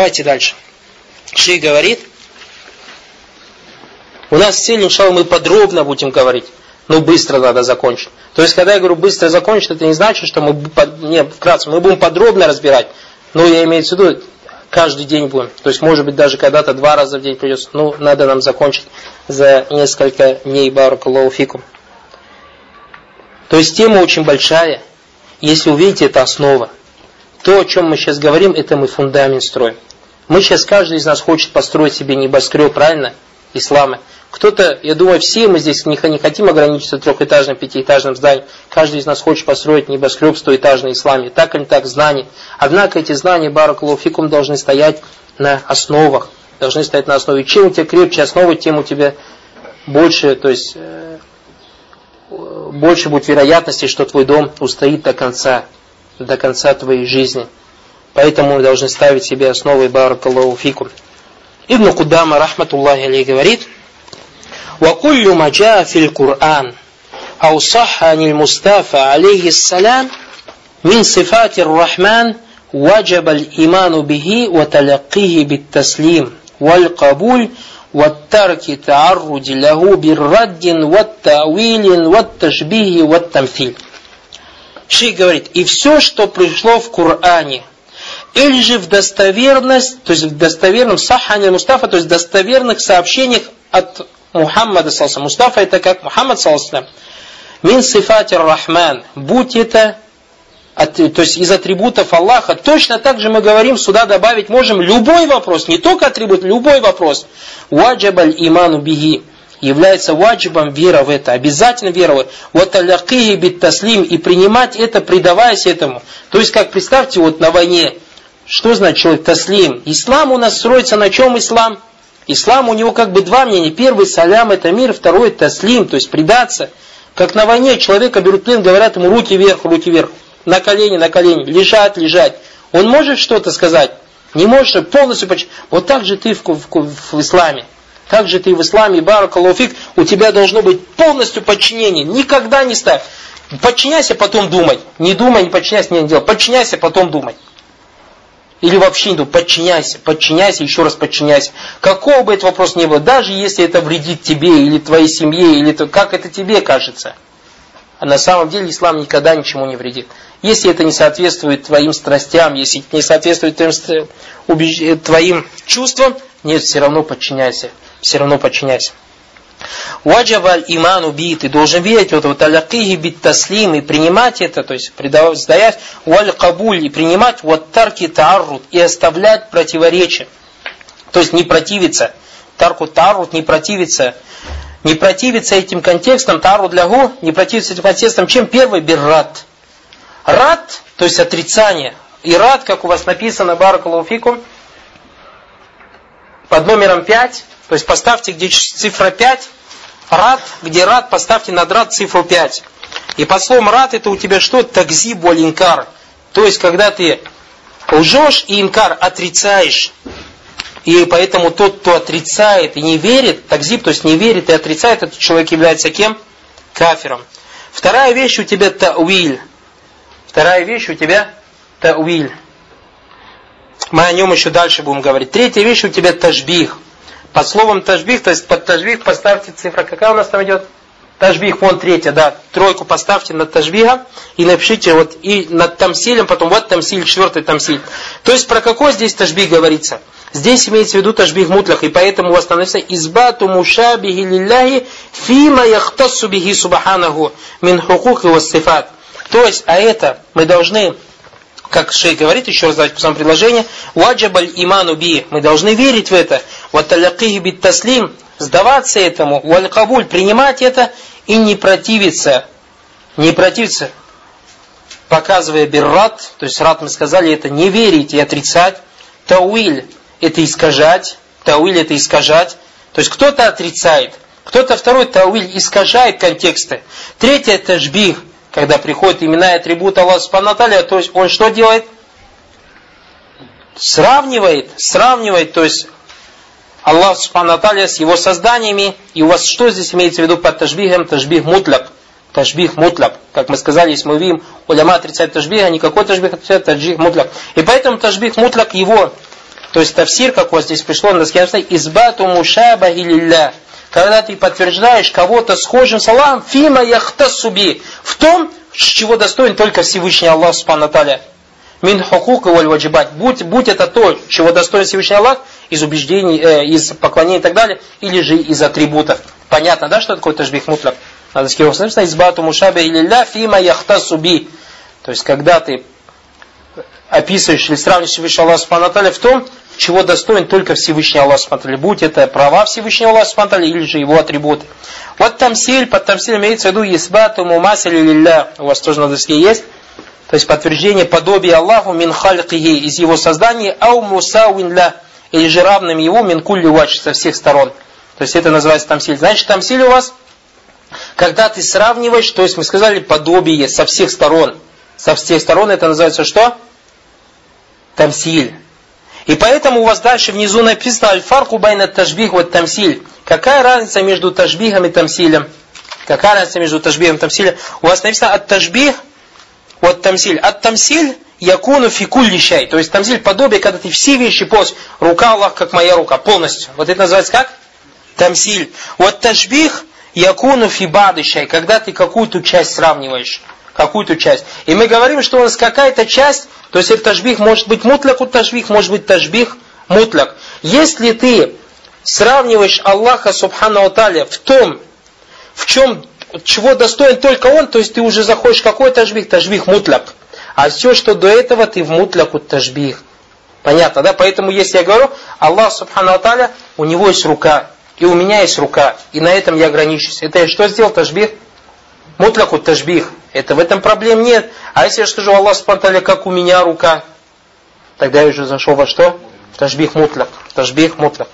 Давайте дальше. Шей говорит, у нас цель, иншалла, мы подробно будем говорить, но быстро надо закончить. То есть, когда я говорю быстро закончить, это не значит, что мы, не, вкратце, мы будем подробно разбирать. Но я имею в виду, каждый день будем. То есть, может быть, даже когда-то два раза в день придется. Ну, надо нам закончить за несколько дней Баракаллаху фикум. То есть, тема очень большая. Если увидите, это основа. То, о чем мы сейчас говорим, это мы фундамент строим. Мы сейчас, каждый из нас хочет построить себе небоскреб, правильно? Ислама. Кто-то, я думаю, все мы здесь не, не хотим ограничиться трехэтажным, пятиэтажным зданием. Каждый из нас хочет построить небоскреб стоэтажный исламе. Так или так, знания. Однако эти знания, баракалуфикум, должны стоять на основах. Должны стоять на основе. Чем у тебя крепче основа, тем у тебя больше, то есть, э, больше будет вероятности, что твой дом устоит до конца, до конца твоей жизни. Поэтому мы должны ставить себе основы баракаллаху фикум. Ибн Кудама, рахматуллахи алей, говорит, وكل ما جاء في القرآن أو صح عن المصطفى عليه السلام من صفات الرحمن وجب الإيمان به وتلقيه بالتسليم والقبول والترك تعرض له بالرد والتأويل والتشبيه والتمثيل Шейх говорит, и все, что пришло в Коране, или же в достоверность, то есть в достоверном сахане Мустафа, то есть в достоверных сообщениях от Мухаммада салсам. Мустафа это как Мухаммад салсам. Мин сифати рахман. Будь это от, то есть из атрибутов Аллаха, точно так же мы говорим, сюда добавить можем любой вопрос, не только атрибут, любой вопрос. Ваджабаль иману биги является ваджибом вера в это, обязательно вера в это. Вот алякихи бит таслим и принимать это, предаваясь этому. То есть, как представьте, вот на войне, что значит человек таслим? Ислам у нас строится на чем ислам? Ислам у него как бы два мнения. Первый салям это мир, второй таслим, то есть предаться. Как на войне человека берут плен, говорят ему руки вверх, руки вверх, на колени, на колени, лежать, лежать. Он может что-то сказать? Не может полностью. Вот так же ты в, в, в исламе. Так же ты в исламе, баракалуфик, у тебя должно быть полностью подчинение. Никогда не ставь. Подчиняйся, потом думай. Не думай, не подчиняйся, не делай. Подчиняйся, потом думай. Или вообще не подчиняйся, подчиняйся, еще раз подчиняйся. Какого бы это вопрос ни был, даже если это вредит тебе или твоей семье, или как это тебе кажется. А на самом деле ислам никогда ничему не вредит. Если это не соответствует твоим страстям, если не соответствует твоим, убеж... твоим чувствам, нет, все равно подчиняйся. Все равно подчиняйся. Ваджабаль иману би, ты должен верить вот вот алякихи бит таслим и принимать это, то есть предавать, сдаять, валь кабуль и принимать вот тарки тааррут и оставлять противоречия. То есть не противиться. Тарку тааррут не противиться. Не противиться этим контекстом, тару для гу, не противиться этим контекстом, чем первый биррат. Рад, то есть отрицание. И рад, как у вас написано, баракалуфикум, под номером 5, то есть поставьте, где цифра 5, рад, где рад, поставьте над рад цифру 5. И по словам рад это у тебя что? Такзи инкар. То есть, когда ты лжешь и инкар отрицаешь. И поэтому тот, кто отрицает и не верит, такзиб, то есть не верит и отрицает, этот человек является кем? Кафером. Вторая вещь у тебя тауиль. Вторая вещь у тебя тауиль. Мы о нем еще дальше будем говорить. Третья вещь у тебя тажбих. Под словом тажбих, то есть под тажбих поставьте цифра, какая у нас там идет? Тажбих, вон третья, да. Тройку поставьте над тажбиха и напишите вот и над тамсилем, потом вот тамсиль, четвертый тамсиль. То есть про какой здесь тажбих говорится? Здесь имеется в виду тажбих мутлах, и поэтому у вас становится избату мушабихи лилляхи фима яхтассу бихи субханаху мин хукук и сифат. То есть, а это мы должны как шей говорит, еще раз давайте посмотрим предложение, ваджабаль иману би, мы должны верить в это, ваталякихи бит таслим, сдаваться этому, валь кабуль, принимать это и не противиться, не противиться, показывая биррат, то есть рад мы сказали, это не верить и отрицать, тауиль, это искажать, тауиль это искажать, то есть кто-то отрицает, кто-то второй тауиль искажает контексты, третье тажбих, когда приходят имена и атрибуты Аллаха Субхану то есть он что делает? Сравнивает, сравнивает, то есть Аллах Субхану с его созданиями. И у вас что здесь имеется в виду под тажбихом? Тажбих мутляк. Тажбих мутляк. Как мы сказали, если мы видим уляма отрицать тажбиха, никакой тажбих отрицает тажбих мутляк. И поэтому тажбих мутляк его То есть тафсир, как у вас здесь пришло на доске, избату мушаба лилля. Когда ты подтверждаешь кого-то схожим с Аллахом, фима яхтасуби. В том, с чего достоин только Всевышний Аллах Субхану Таля. Мин хукук и ваджибат. Будь, будь это то, чего достоин Всевышний Аллах, из убеждений, э, из поклонений и так далее, или же из атрибутов. Понятно, да, что такое тажбих мутлак? Надо скировать. Написано, избату мушаба или ля фима яхтасуби. То есть, когда ты описываешь или сравниваешь Всевышний Аллах Субхану в том, чего достоин только Всевышний Аллах Субхану Будь это права Всевышнего Аллаха Субхану или же его атрибуты. Вот тамсиль, под тамсиль имеется в виду исбату мумасиль лилля. У вас тоже на доске есть. То есть подтверждение подобия Аллаху мин халькихи из его создания, ау мусауин ля, или же равным его мин кулли вач со всех сторон. То есть это называется тамсиль. Значит, тамсиль у вас, когда ты сравниваешь, то есть мы сказали подобие со всех сторон. Со всех сторон это называется что? Тамсиль. И поэтому у вас дальше внизу написано аль-фарку байна тажбих вот тамсиль. Какая разница между тажбихом и тамсилем? Какая разница между тажбихом и тамсилем? У вас написано от тажбих вот тамсиль. От тамсиль якуну фикуль лищай. То есть тамсиль подобие, когда ты все вещи полностью. Рука Аллах, как моя рука, полностью. Вот это называется как? Тамсиль. Вот тажбих якуну фибады щай. Когда ты какую-то часть сравниваешь. Какую-то часть. И мы говорим, что у нас какая-то часть, то есть это тажбих может быть мутляк у тажбих, может быть тажбих мутляк. Если ты сравниваешь Аллаха Субхану Аталя в том, в чем чего достоин только он, то есть ты уже заходишь какой тажбих? Тажбих мутляк. А все, что до этого, ты в мутляку тажбих. Понятно, да? Поэтому, если я говорю, Аллах Субхану Аталя, у него есть рука, и у меня есть рука, и на этом я ограничусь. Это я что сделал, тажбих? Мутляку тажбих. Это в этом проблем нет. А если я скажу, Аллах Субхану Аталя, как у меня рука, тогда я уже зашел во что? Тажбих мутляк. Тажбих мутляк.